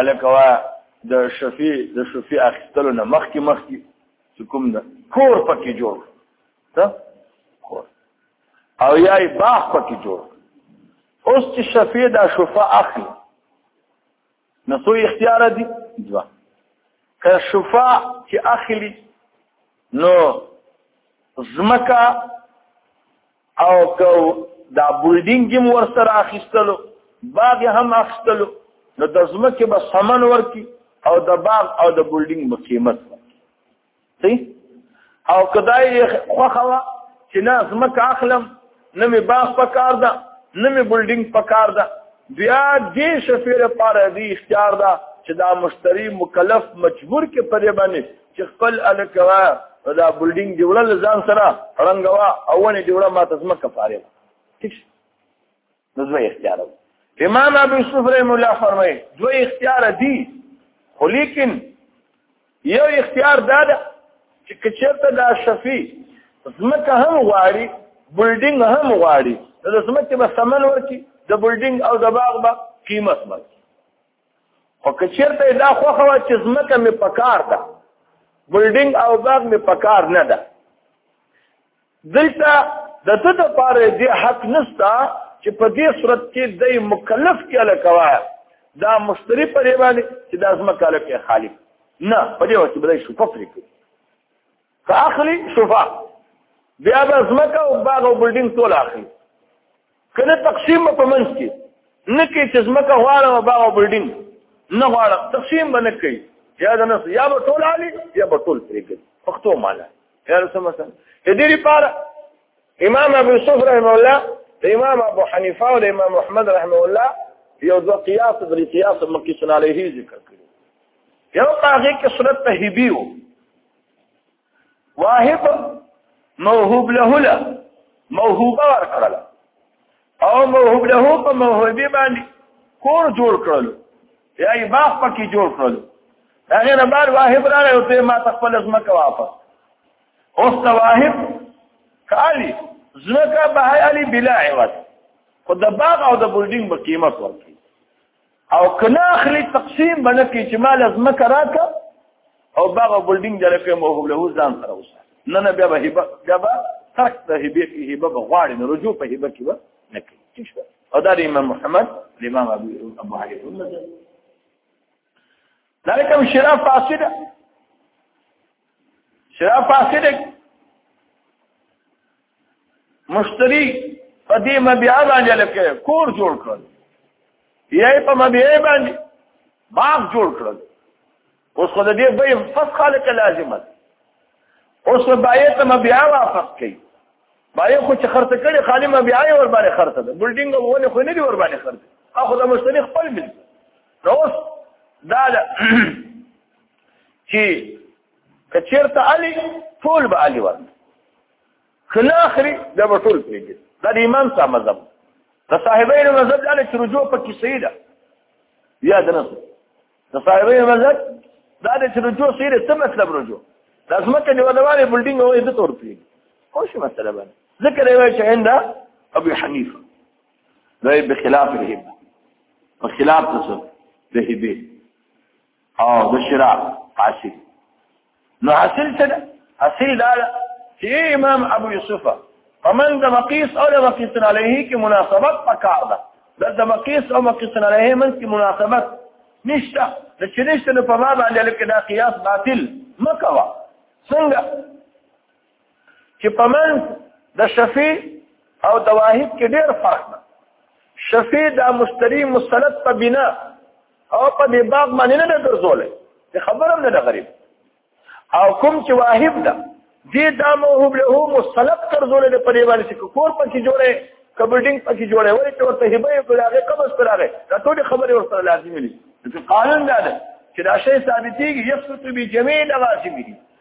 الکوا د شفیع د شفیع اخیستلو نه مخکې مخکې چې کوم ده کور پکې جوړ ته کور او یا باغ پکې جوړ اوس چې شفیع دا شفا اخلي نو څو اختیار دي دوا که شفا چې اخلي نو زمکا او کو دا بلډینګ هم ور سره اخیستلو باغ هم اخیستلو نو د ځمکې به سمن ورکی او د باغ او د بلډینګ به قیمت ورکی او کدای خوخه وا چې نه ځمکه اخلم نه می باغ پکار ده نه می بلډینګ پکار ده بیا دې شفیر پاره دې اختیار ده چې دا مشتری مکلف مجبور کې پرې باندې چې خپل الکوا دا بلډینګ دی وړل ځان سره رنگوا او ونه دی وړه ما تسمه کفاره ټیک نو دوی اختیار امام ابو یوسف رحم الله فرمایي دوی اختیار دي خو لیکن یو اختیار دا ده چې کچرته دا شفیع زمکه هم غواړي بلډینګ هم غواړي نو زمکه به سمن ورکی د بلډینګ او د باغ به قیمت ورکی او که چېرته دا خوښه وه چې ځمکه مې په کار ده بلډینګ او باغ مې په کار نه ده دلته د ده دپاره دې حق نشته چې په دې صورت کې دی مکلف کې هلکه وایه دا مشتری په دې باندې چې دا ځمکه هلکه خالي نه په دې وخت کې به دی شفه پرې کړي که اخلي شفه بیا به ځمکه او باغ او بلډینګ ټول اخلي کله تقسیم په منځ کې نه کې چې زمکه غواړه او باغ او بلډینګ نه غواړه تقسیم باندې کوي یا د نس یا به ټول عالی یا به ټول پرېږدي پښتو معنا یا سم سم د دې لپاره امام ابو یوسف رحم الله د امام ابو حنیفه او د امام احمد رحم الله یو د قیاس د قیاس مقیس علیه ذکر کړی یو هغه کې سنت تهیبی وو واهب موهوب له له موهوب ورکړل او موهوب له په موهوبي باندې کور جوړ کړل یا یې باغ پکې جوړ کړل هغه نه بار واهب راغی او ته ما تخپل ځمکه واپس اوس ته واهب کالی ځمکه به علی بلا عوض خو د باغ او د بلډینګ په قیمت ورکړي او کنا اخلي تقسیم باندې کې چې مال از مکه راکا او باغ او بلډینګ دره کې مو هو له ځان سره وسه نه نه بیا به هبه بیا به ترک د هبه کې هبه غواړي نه رجوع په هبه کې و نه کې چې شو او دا امام محمد امام ابو ابو حنیفه دا کوم شراب فاسد شراب فاسد مشتری په دې مبيع باندې لکه کور جوړ کړل یې په مبيع باندې باغ جوړ کړل اوس خو دې به فسخ لکه لازمه اوس باید ته مبيع واپس کړي باید خو چې خرڅ کړي خالي مبيع ور باندې خرڅ ده بلډینګ ونه خو نه دی ور باندې خرڅ اخو د مشتری خپل ملک نو اوس دا ده چې کچیرته علي ټول به علي ورته کله اخري دا به ټول پیږي دا د امام صاحب مذهب د صاحبین مذهب دا چې رجوع پکې صحیح ده یا ده نه د صاحبین مذهب دا چې رجوع صحیح ده څه مطلب رجوع د ازمکه دی ودواله بلډینګ او دې تور پیږي خو شي مسله باندې ذکر یې وایي چې هنده ابو حنیفه دوی به خلاف دی په خلاف تاسو د هبه او د شرع حاصل نو حاصل څه ده حاصل دا چې امام ابو یوسف فمن د مقیس او د مقیس علیه کې مناسبت پکار ده د د مقیس او مقیس علیه من کې مناسبت نشته د چې نشته نو په ما باندې لکه دا قیاس باطل مکوا څنګه چې په من د شفی او د واحد کې ډېر فرق ده شفی د مشتری مسلط په بنا او په دې باب باندې نه ګرځولې ته خبرم نه غریب او کوم چې واحد ده دې دا موهوب له مسلط ګرځولې په دې باندې چې کور پکې جوړه کبلډینګ پکې جوړه ولې ته ورته هبه یو کلاغه قبض کلاغه دا ټول خبرې ورته لازمي دي چې قانون دا ده چې دا شی ثابتېږي یسقط به جميع لوازم دي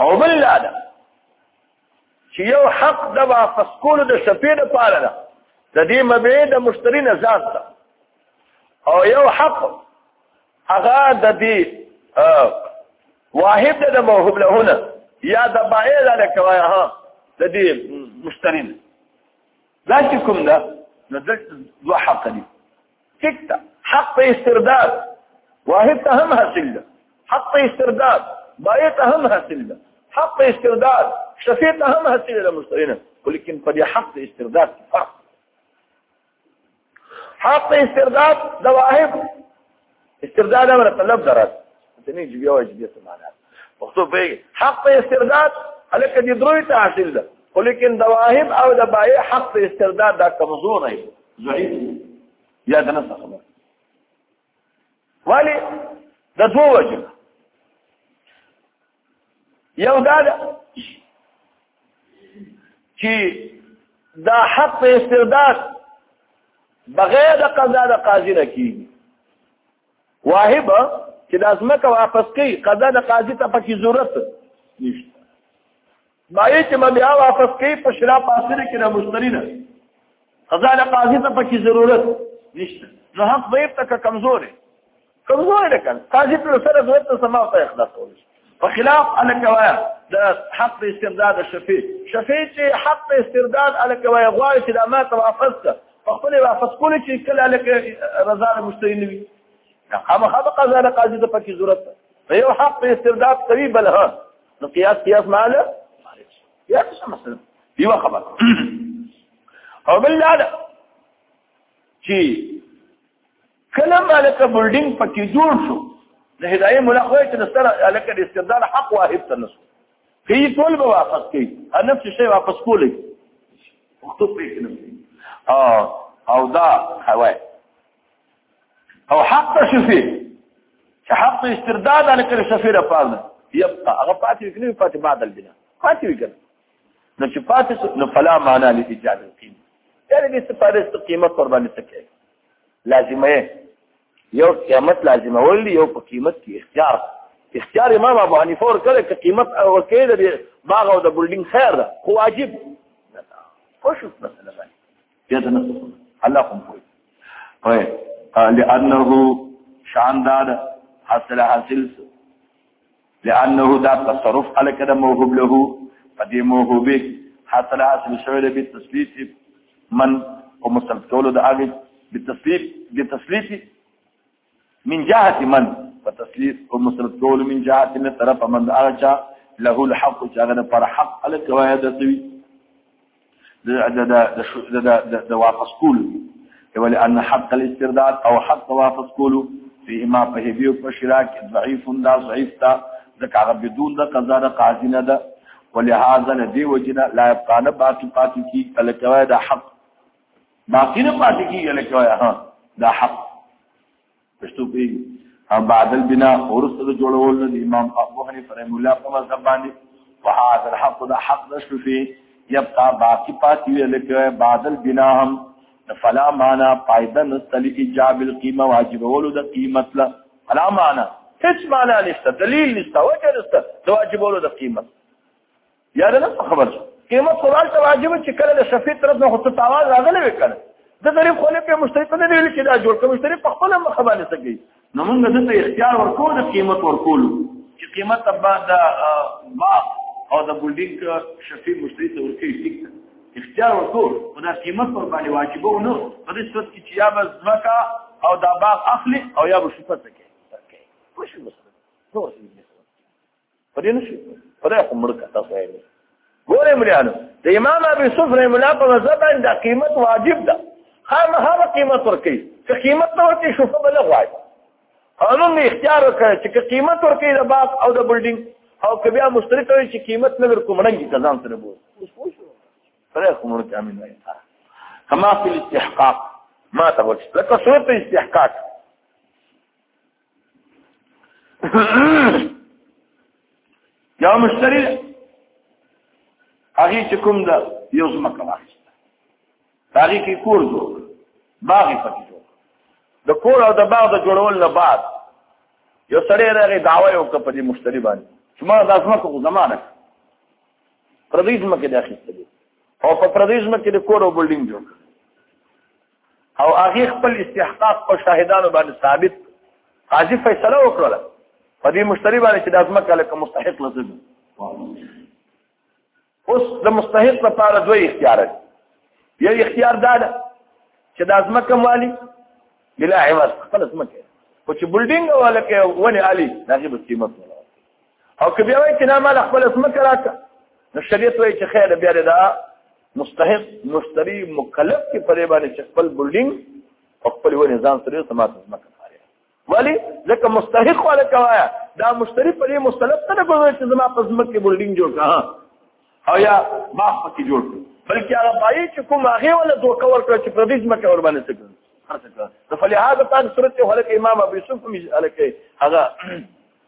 او بل دا ده چې یو حق د واپس کولو د شپې د پاره ده د دې مبه د مشتری نه ځان ده او یو حق هغه د دې واهب د موهوب له هنا یا د بای ذلک وای ها د دې مشترین ذاتکم ده نو دلته دوه حق دي فکته حق استرداد واهب ته هم حاصل ده حق استرداد بائع ته هم حاصل ده حق استرداد شفيت أهم هالسنة للمشترين ولكن قد يحق استرداد فقط حق استرداد دواهب استرداد أمر طلب درس ته نه جبیا او جبیا څه معنا پښتو به حق په استرداد الکه دې دروي ته حاصل ده ولیکن د واهب او د بای حق په استرداد دا کمزور دی ضعیف یا د نس خبر ولی د دوه وجه یو دا چې دا حق په استرداد بغیر د قضا د قاضي نه کیږي واهب چې د ازمکه واپس کوي قضا د قاضي ته پکې ضرورت نشته مایه چې ما بیا واپس کوي په شرا پاسره کې نه مشتری نه قضا له قاضي ته پکې ضرورت نشته نو حق به تک کمزور کمزور ده کله قاضي پر سره ضرورت سما ته اخلاص کول په خلاف الکوایا د حق استرداد شفیع شفیع چې حق استرداد الکوایا غواړي چې د ما ته واپس کړه په خپل واپس کول چې کله الکه رضا له مشتری نه وي هغه هغه قضا له قاضي ته پکې ضرورت یو حق استرداد کوي بل ها نو قیاس قیاس ماله قیاس څه مسله یو خبر او بل دا چې کله مالک بلډینګ پکې جوړ شو د هدايه مولا خو چې نستر الک د استدلال حق واهب تنس کی ټول به واپس کی نفس شی واپس کولې وخت په کې او او دا هواي او حق ته شفي چې حق ته استرداد علي کړي شفي را پاله يبقى هغه پاتې وکړي پاتې بعد البناء پاتې وکړي نو چې پاتې نو فلا معنا لإيجاد القيمة یعنی د استفاده است قیمت پر باندې تکي لازمه یو قیمت لازمه ول یو په قیمت کې اختیار اختیار امام ابو حنیفه ور کړ چې قیمت او کې د باغ او د بلډینګ خیر ده خو واجب نه ده خوش مثلا باندې بیا د نفس الله هم کوي وای لانه شان داد حاصل حاصل لانه دا تصرف على كده موهوب له فدي موهوبه حاصل حاصل شوی له بالتثبيت من او مستلزم کولو د هغه بالتثبيت بالتثبيت من جهت من فتسلیف او مسرت کول من جهت نه طرف من ارجا له الحق چې هغه پر حق له قواعد دوی د د د د واپس کول ولی ان حق الاسترداد او حق واپس کول فيه ما په هیو په شراک ضعیف دا ضعیف تا د کاغه بدون د قضا د قاضی نه ده ولهذا ندی وجنا لا يبقى باقي باقي کی القواعد حق باقی نه پاتې کیږي لکه وایا ها دا حق پښتو په هم بعد البنا ورسته د جوړول د امام ابو حنیفه رحم الله په مذهب باندې فهذا الحق دا حق نشو فی یبقى باقی پاتې وی لکه بعد البنا هم فلا معنا پایده نستل ایجاب القیمه واجبول د قیمت لا فلا معنا هیڅ معنا نشته دلیل نشته وجه نشته د واجبول د قیمت یا دا څه خبر شو قیمت خدای ته واجب چې کله د شفیع طرف نه خود تاوان راغلی وکړ د غریب خو نه په مشتری ته نه ویل چې دا جوړ کوم مشتری په خپل مخ باندې سګي نو موږ د ته اختیار ورکو د قیمت ورکول چې قیمت تبا د ما او د بلډینګ شفیع مشتری ته ورکی ټیک اختیار ورکو او دا قیمت پر باندې واجب و نو په دې صورت کې چې یا بس مکا او دا باغ اخلي او یا به شفته کې کوشش وکړي پدې نشي خدای خو مړ کړه تاسو یې ګورې مليانو د امام ابي يوسف رحم الله په نظر باندې دا قیمت واجب ده خام هر قیمت ورکي چې قیمت نه ورکي شوفه بل غواړي قانون نه اختیار وکړ چې قیمت ورکي د باغ او د بلډینګ او که بیا مشترک وي چې قیمت نه ورکو مړنګي ځان سره بو پرې خو مړ کې امين وایي کما فی الاستحقاق ما ته ورته لکه صورت استحقاق یو مشتری هغه چې کوم دا یو زمکه واخیسته هغه کې کور جوړ باغ پکې جوړ د کور او د باغ د جوړول نه بعد یو سړی راغی دعوی وکړه په دې مشتری باندې چې ما دا زمکه خو زمانه پردیز مکه د اخیستلې او په پردیز مکه د کور او بلډینګ جوړ او هغه خپل استحقاق په شاهدانو باندې ثابت قاضي فیصله وکړه په دې مشتری باندې چې د ازمکه لکه مستحق لزم اوس د مستحق لپاره دوه اختیار دي یو اختیار دا ده چې د ازمکه والی بلا عوض خپل ازمکه خو چې بلډینګ ولا کې ونی علي دغه به قیمت ولا او که بیا وایي چې نه مال خپل اسمه کراکه نو شریعت وایي چې خیر بیا دا مستحق مشتری مکلف کې پرې باندې چې خپل بلډینګ او خپل ونې ځان سره سمات اسمه کړی ولی ځکه مستحق ولا کوایا دا مشتری پرې مستلف نه کوي چې زما په اسمه کې بلډینګ جوړ کړه او یا ما پکې جوړ کړ بلکې هغه پای چې کوم هغه ولا دوه کور کړ چې پردیس مکه ور باندې څه کړ فلهذا تاسو سورته هلکه امام ابو یوسف هم هلکه هغه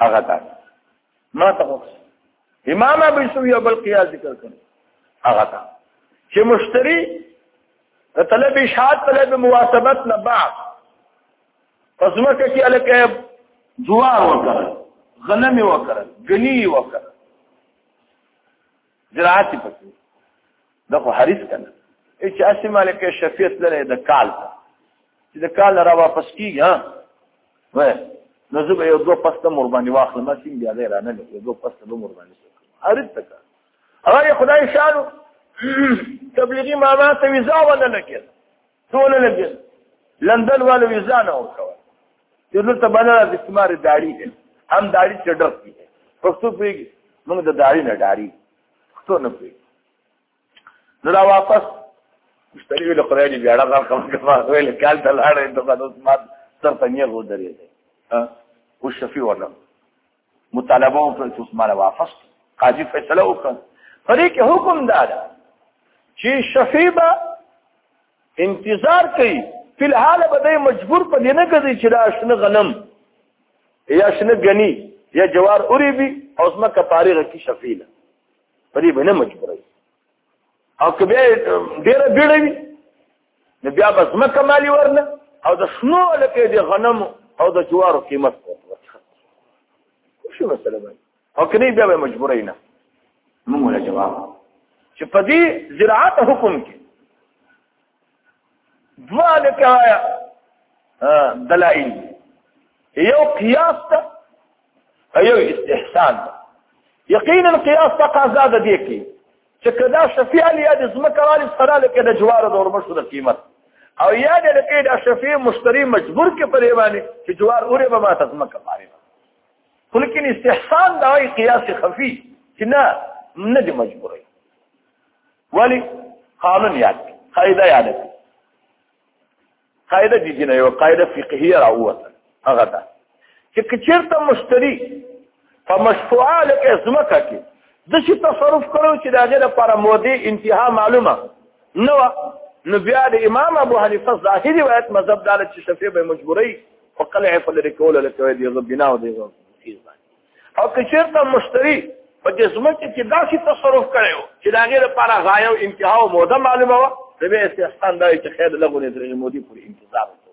هغه تا ما ته وکړ امام ابو یوسف یو بل قیاس ذکر کړ هغه تا چې مشتری د طلب اشاعت طلب مواصبت نه بعد پس مکه کې الکه جوار وکړ غنم وکړ غنی وکړ زراعت پکې دا خو حریص کنه چې اسی مالک شفیعت لري د کال چې د کال را واپس کیږي ها وای نو زه به یو دوه پسته مور باندې واخلم ما سیم بیا غیر نه یو دوه پسته به مور باندې حریص تک هغه خدای شانو تبلیغي ماما ته ویزا ونه لکه ټول لګل لندن والو ویزا نه ورکوه چې دلته باندې د استعمار داړي دي هم داړي چې ډر دي پښتو پیږي موږ د داړي نه داړي پښتو نه پیږي نو را واپس مشتری ویل خدای دې بیا راغله کوم کما ویل کال ته لاړې ته قدوس مات تر پنیه غو درې او شفیع ورنه مطالبه وکړه چې اوس مال واپس قاضي فیصله وکړه پرې کې حکم دا ده چې شفیبه انتظار کوي په الحال به مجبور په دې نه کوي چې دا شنه غنم یا شنه غنی یا جوار اوري بي او اسمه کفاره کی شفیله په دې باندې مجبور او کبه ډیره بیړوي نو بیا به ځمکه مالي ورنه او د شنو لکه د غنمو او د جوارو قیمت شو مسله باندې او کني بیا به مجبورې نه موږ له جواب چې په دې زراعت حکم کې دوا لکه دلائل یو قیاس ته یو استحسان ته یقینا قیاس تقاضا د دې کې چې کدا شفیع علی د زمکه والی سره لکه د جوار د اورمشو د قیمت او یا د لکه د شفیع مشتری مجبور کې پرې باندې چې جوار اوره به ما تزمکه پاره ولیکن استحسان دا وی قیاس خفی چې نه نه دی مجبورې ولی قانون یاد قاعده یاد قاعده دي نه یو قاعده فقهیه راوته هغه ده چې کچیرته مشتری په مشفوعه لکه ازمکه کې د شي تصرف کړو چې دا غیر پر مودي انتها معلومه نو نو بیا د امام ابو حنیفه ظاهری روایت مذهب دار چې شفیع به مجبوري او قلع فل رکول لکه دی زبینا او دی او که چېرته مشتری په دې ځمکه کې داسې تصرف کړی و چې د هغې لپاره غایه او انتها او موده معلومه وه د بیا استحسان دا وي چې خیر له غونې درې مودې پورې انتظار وکړو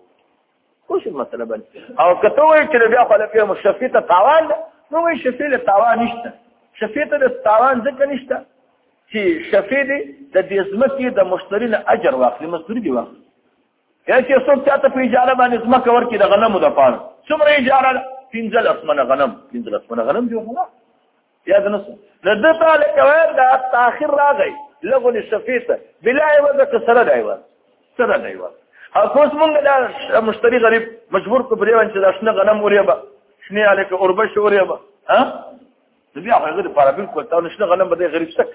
خو شي مطلب او که ته وایې چې بیا خو لپاره مو شفیع ته تاوان ده نو وایي شفیع له تاوان نشته شفیع ته د تاوان ځکه نشته چې شفیع دې د دې ځمکې د مشتری نه اجر واخلي مزدوري دې واخلي یا چې څوک چاته په اجاره باندې ځمکه ورکړي د غنمو د پاره څومره اجاره ده پنځل اسمنه غنم پنځل اسمنه غنم دی ولا یا د نس نه د تعالی کوي دا تاخير راغی لغو لشفيته بلا عوض سره دی عوض سره دی عوض اوس مونږ دا مشتری غریب مجبور کو بریوان چې دا شنه غنم وریبا شنه الک اوربش وریبا ها بیا هغه لپاره بالکل تا نشنه غنم بده غریب سک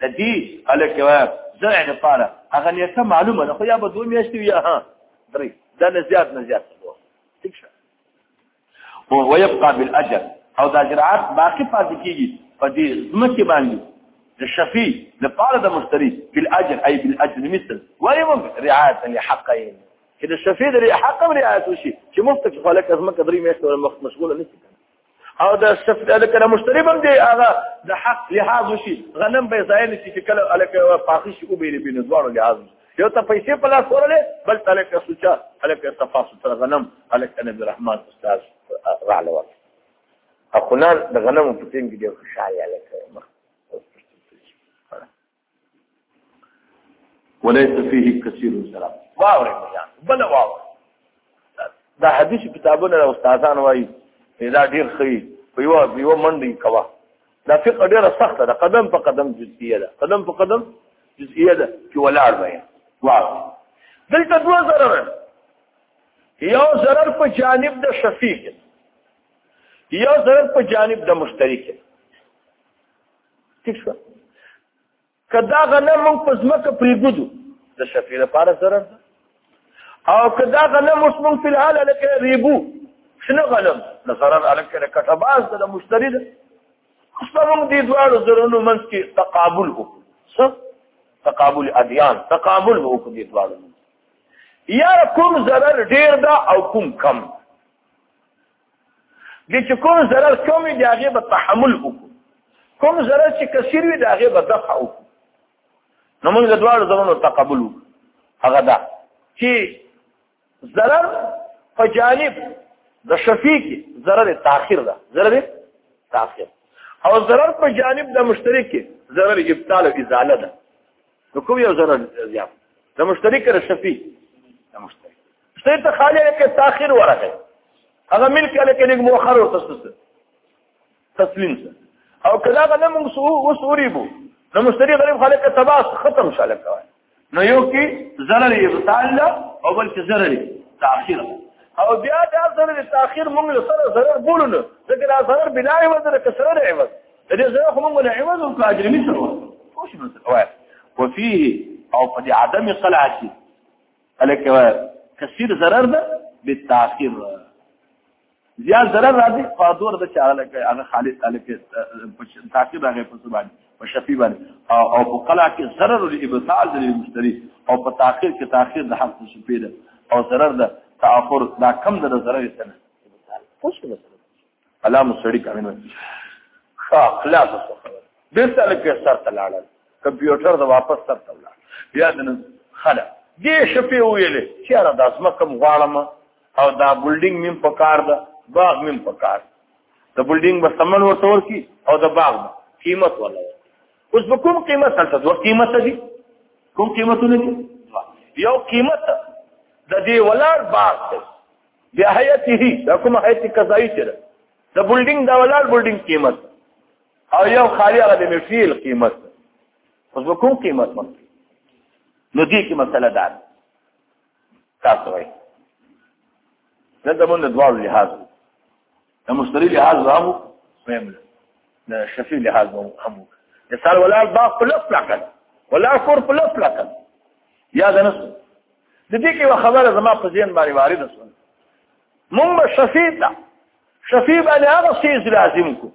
د دې خلک وا زرع د پاره هغه نیټه معلومه ده خو یا به دوه میاشتې یا ها درې دا نه زیات نه زیات ټیک شه او ويبقى بالاجر او دا اجرات باقی پاتې کیږي په دې ځمکه باندې د شفیع د پاره د مشتری بالاجر اي بالاجر مثل ويوم رعايه لحقين چې د شفیع د حق رعایت وشي چې مفتک خلک ازمکه درې میاشتې مشغوله نشي او د صف الکره مشتری بم دی هغه د حق لحاظ شي غنم به ځای نه شي کله الکه پاخي شي او به نه بینه دواړو لحاظ یو ته پیسې په لاس ورلې بل ته الکه سوچا الکه تفاصل تر غنم الکه نبی رحمان استاد رااله ور اخونا د غنم په تیم کې ډیر خوشاله الکه وليس فيه كثير سلام واوري مجان بل واور دا حدیث کتابونه او استادان وایي دا ډیر خي په یو یو منډي کوا دا فقه ډیره سخته ده قدم په قدم جزئیه ده قدم په قدم جزئیه ده چې ولاړ وایي واو دلته دوه ضرر یو ضرر په جانب د شفیع یو ضرر په جانب د مشترک ٹھیک شو کدا غنم موږ په ځمکه پریږدو د شفیع لپاره ضرر ده او کدا غنم اوس موږ په حال لکه ریبو شنو غنم د ضرر الکه لکه باز د مشتری ده اوس موږ دې دواړو ضررونو منځ کې تقابل وکړو څه تقابل ادیان تقابل وکړو دې دواړو یا کوم ضرر ډیر ده او کوم کم دي چې کوم ضرر کوم دی هغه به تحمل وکړو کوم ضرر چې کثیر وي دا هغه به دفع وکړو نو موږ د دواړو زمونو تقبل هغه دا چې ضرر په جانب د شفیق ضرر تاخير ده ضرر تاخير او ضرر په جانب د مشترک ضرر ابطال او ازاله ده نو کوم یو ضرر زیات د مشترک سره شفیق د مشترک شته ته خالی کې تاخير ورغی هغه ملک له کې نیک مؤخر او تسلیم تسلیم او کله هغه نه موږ وسوري بو نو مشتری غریب خلک تباس ختم شاله کوي نو یو کې ضرر یې تعالی او بل کې ضرر تاخير او بیا دا ضرر تاخير موږ له سره ضرر بولو نه ځکه دا ضرر بلا عوض نه کسره نه عوض دې ضرر خو موږ له عوض او اجر مثل وو خوش مثل وای وفيه او په عدم صلاحتي الکه کثیر ضرر ده بالتاخير زیات ضرر راځي فادور د چا لکه هغه خالص الکه تاخير هغه په سبا په شفي باندې او په قلا کې ضرر او ابطال د مشتري او په تاخير کې تاخير د حق شفي ده او ضرر ده تاخر دا کم ده ضرر څه نه خوش مثلا الله مو سړی کامل وي ښه خلاص وسه بیرته لکه سر ته لاړل کمپیوټر د واپس سر ته لاړ بیا د خلا دې شپې ویلې چې را د اسمه کم غواړم او دا بلډینګ مم په کار ده باغ مم په کار د بلډینګ به سمن ورته ورکی او د باغ به قیمت ولا اوس به کوم قیمت هلته دوه قیمت دي کوم قیمتونه دي یو قیمت د دې ولار باغ دی بیا حیاته دا کوم حیاته قضایی چې ده د بلډینګ دا ولر بلډینګ قیمت او یو خالی هغه د میټریل قیمت اوس به کوم قیمت مخ نو دې کې مسله ده تاسو وایي نن زمونږ د دواړو لحاظ د مشتری لحاظ وامو مهم د شفیع لحاظ وامو مثال ولا باغ په لف لکن ولا کور په لف لکن یا د نس د دې کې خبره زما په ذهن باندې وارد شوه مونږ به شفیع ته شفیع باندې هغه څه لازم کو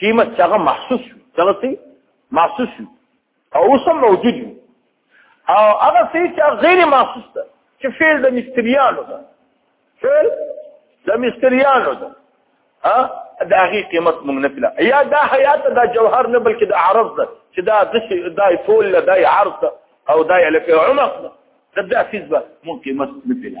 قیمت څنګه محسوس څنګه محسوس او اوس هم موجود دي او هغه څه چې غیر محسوس ده چې فعل د مستریانو ده فعل د مستریانو ده ها د هغه قیمت موږ نه پیلا یا دا حیات دا جوهر نه بلکې د عرض ده چې دا د دا فول له دا عرض ده او دا لکه عمق ده دا د فزبه موږ قیمت نه پیلا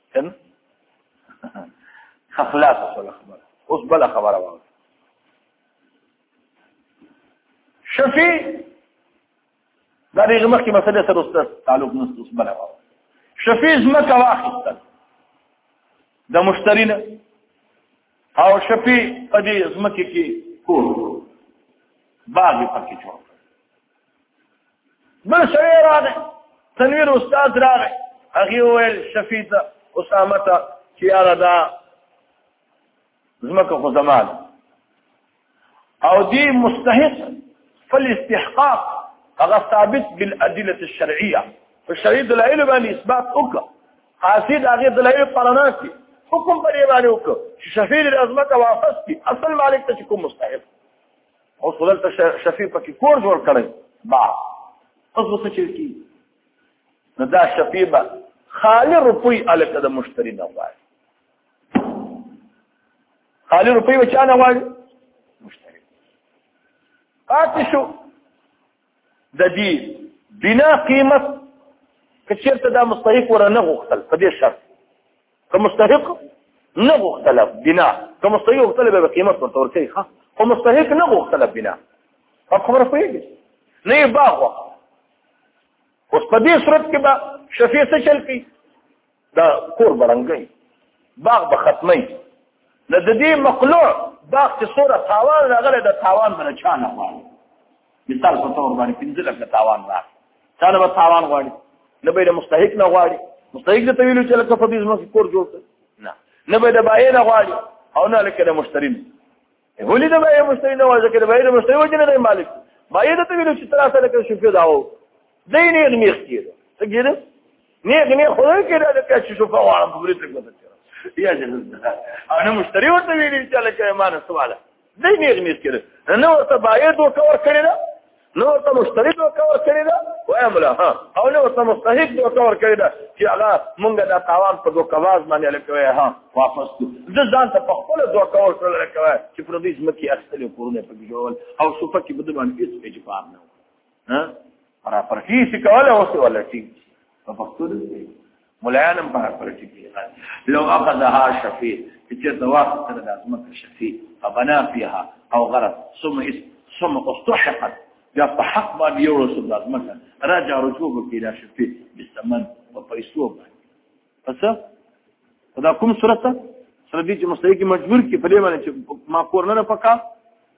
کنه خلاص ولا خبر اوس بل خبره واه شفي دا دغه مخکې مسله سره اوس تعلق نه اوس بل واه شفي زمکه واخیستل د مشتری نه او شفي په دې زمکه کې کور باغ پکې جوړ بل سړی راغی تنویر استاد راغی هغه وویل شفیع ته اسامه ته چې یاره دا زمکه خو زمان او دی مستحق فالاستحقاق هغه ثابت بالادله الشرعيه فالشرعي دلائل باندې اثبات وکړه قاصد هغه دلائل پرانا کړي حکم پرې باندې وکړه چې شفیع د عظمت واپس کی اصل مالک ته کوم مستحق او سولل ته شفیع پکې کور جوړ کړی با اوس وسه چې کی نو دا شفیع به خالی روپی الکه د مشتری نه غواړي خالی روپی به چا نه غواړي مشتری پاتې شو د دې بنا قیمت که چېرته دا مستحق ورنه غوښتل په دې شرط که مستحق نه غوښتل بنا که مستحق غوښتل به قیمت ورته ورکړي ښه خو مستحق نه غوښتل بنا په خبره پوهېږي نه یې باغ وخه اوس په دې صورت کې به شفیع څه چل کوي دا کور بړنګي باغ به ختمي د دې مقلوع باغ چې سوره تاوان راغله د تاوان باندې چا نه غواړي مثال په تور باندې پنځه لکه تاوان راغله چا نه تاوان غواړي نه به مستحق نه غواړي مستحق د تویلو چې لکه په دې ځمکه کور جوړ نه نه به د بایې نه غواړي او نه لکه د مشترین ولې د بای مشتری نه وځه کړي بای د مشتری وجه نه مالک بای د ته ویلو چې تر سره کې شوفه داو دې نه غنیخ کیږي څه کیږي نه غنیخ خو نه کیږي د کچ شوفه واره په ورته کوته یا جنت انا مشتری ورته ویلي چې لکه ایمان سواله دې نه غنیخ کیږي نه ورته بای دوه کور کړی نو ورته مشترک دوکه ورکړی دا وای مولا ها او نو ورته مستحق دوکه ورکړی دا چې هغه مونږ دا تاوان په دوکه واز باندې لکوي ها واپس کو زه ځان ته په خپل دوکه ورکړل لکوي چې پر دې ځمکې اصلي کورونه په جوړول او صوفه کې بدل باندې هیڅ اجبار نه ها پر پر هیڅ کوله اوس ولټي په پښتو کې مولانم په پر ټکی لو اخذها شفیع چې دا وخت تر د ازمه شفیع فبنا فيها او غرس ثم ثم استحقت بیا په حق باندې یو رسول د ازمه راجع رجوع کې لا شفیع بسمن په پیسو باندې پس دا کوم صورت سره دې چې مستحق مجبور کې په دې باندې چې ما کور نه پکا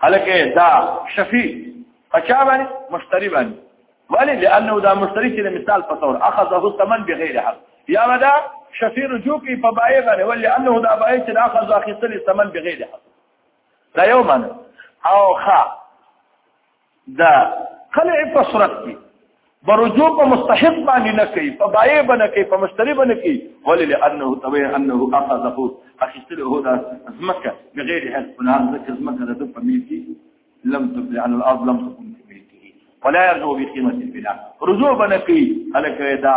هلکه دا شفیع اچا باندې مشتری باندې ولی لانه دا مشتری چې مثال په تور اخذه الثمن بغیر حق یا ودا شفیع رجوع کی په بای باندې ولی انه دا بای چې اخذ اخذ الثمن بغیر حق دا یو معنی او خا دا خلع په صورت کې برجو په مستحق باندې نه کوي په بای باندې کوي په مشتري باندې کوي ولې لانه توي انه اخذه اخذته هو دا زمکه بغیر هل فلان ذکر زمکه د په ملکی لم تبل عن الارض لم تكن في ملكه ولا يرجو بقيمه البناء رجوع باندې کوي هلکه دا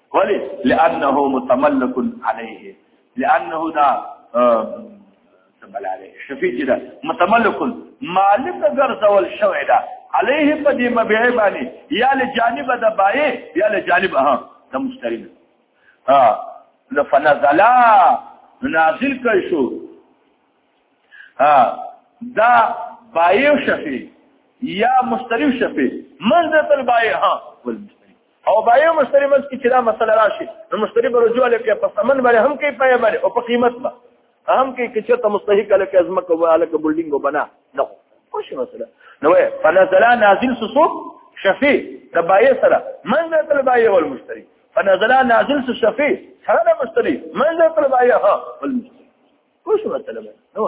ولی لانه متملک علیه لانه دا تبل علیه شفیع دا متملک مالک ګرځول شوی دا علیه په دې مبيع باندې یا له جانب د بای یا له جانب ها د مشتری ها لفنزلا نازل کړي شو ها دا بای شفیع یا مشتری شفیع منځ تل بای ها ول او باید مشتری منځ کې چې دا مسله راشي نو مشتری به رجوع لکه په ثمن باندې هم کوي پای باندې او په قیمت به هم کوي چې چرته مستحق لکه ازمه کوي لکه بلډینګ وبنا نه خوش مسله نو فنزل نازل سوق شفیع د بای سره منځ تل بای ول مشتری فنزل نازل شفیع سره د مشتری منځ تل بای ها ول مشتری خوش مسله نو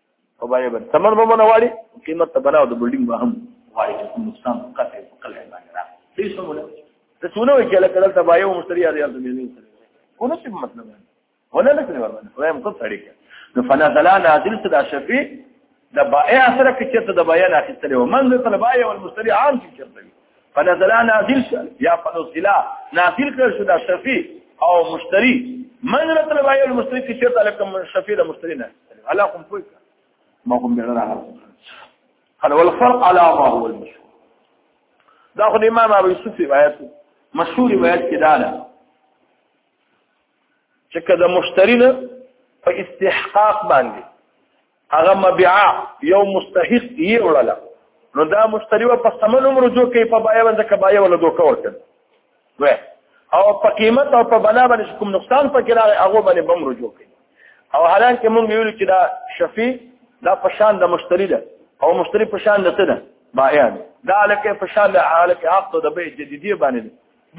او باندې به تمن به نه واړي قیمت ته بناو د بلډینګ به هم واړي چې کوم نقصان قطع وکړي باندې را دې سمونه ته څونه وی چې لکه دلته بایو مشتری اړ یاد مې نه سره ونه څه مطلب دی ولا لکه ورمنه وایم کوم سړی کې نو فنزل نازل صدا شفیع د بایع سره کې چې د بایع نه اخیستلې و منځ ته بایع او مشتری عام چې چرته فنزلا نازل شو یا فنزلا نازل کړ شو دا شفیع او مشتری من رتل وایي المشتری کې شرط علیکم شفیع د مشتری نه علا کوم پوي ما کوم به نه هذا والفرق على ما هو المشهور دا خو امام ابو یوسف روایت مشهور روایت کې دا ده چې کله مشتری نه په استحقاق باندې هغه مبيعا یو مستحق یې وړله نو دا مشتری و په سمن عمر جو کې په بایو باندې کبایو ولا دوکه ورکړ وې او په قیمت او په بنا باندې کوم نقصان پکې راغی هغه باندې بم رجوع کوي او حالان کې مونږ ویل چې دا شفی دا پشان د مشتری ده او مشتری پشان ده ده بایع دا لکه پشان له حالت عقد د بیع جدیدی باندې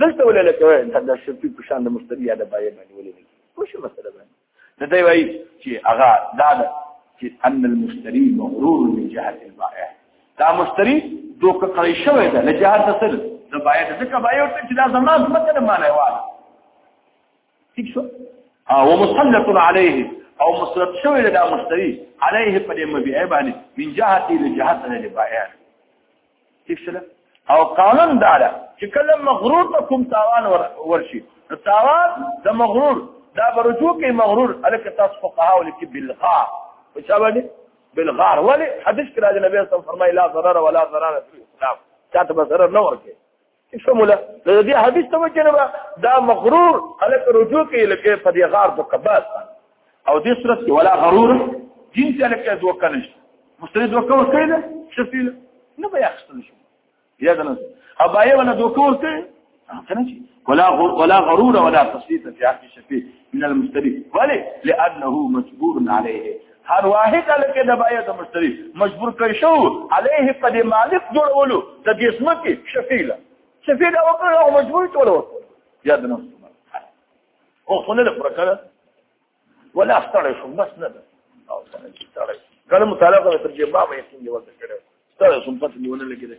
دلته ولې لکه دا شفی پشان د مشتری یا د بایع باندې ولې وشو مسله باندې د دوی وایي چې هغه دا ده چې ان المشتري مغرور من جهه البائع دا مشتري دوکه کړی شوی ده له جهه سره د بائع د څخه بائع ورته چې دا زمنا ځمکه نه معنی واله ٹھیک شو او مسلط عليه او مسلط شوی ده دا مشتري عليه په دې مبيع باندې من جهه له جهه سره د بائع تشله او قانون دا ده چې کله مغرور ته کوم تاوان ورشي تاوان د مغرور دا برجو کې مغرور الک تاسو فقها ولکه بالغار په چا باندې بالغار ولی حدیث کې راځي نبی صلی الله علیه وسلم فرمایي لا ضرر ولا ضرر فی الاسلام چاته به ضرر نه ورکه سموله د دې حدیث ته وجنبا دا مغرور خلق رجوع کوي لکه په دې غار په کباس او دې صورت ولا غرور جنس لکه دوه کنه مستند وکور کړي شفیل نه بیا خستل شو یا دنه ابایه ولا دوه کور کړي کنه ولا ولا غرور ولا تسليط في عقل الشفيع من المستبيح ولي لانه مجبور عليه هر واحد لکه د بایه د مشتری مجبور کړی شو علیه په دې مالک جوړولو د دې سمکه شفیله شفیله وکړه او مجبور ټول وکړه یاد نه او خو نه پرکړه ولا ستړی شو بس نه ده او څنګه چې ستړی کله مطالعه کوي تر جواب یې څنګه وځه کړو ستړی شو پته نیونه لګیږي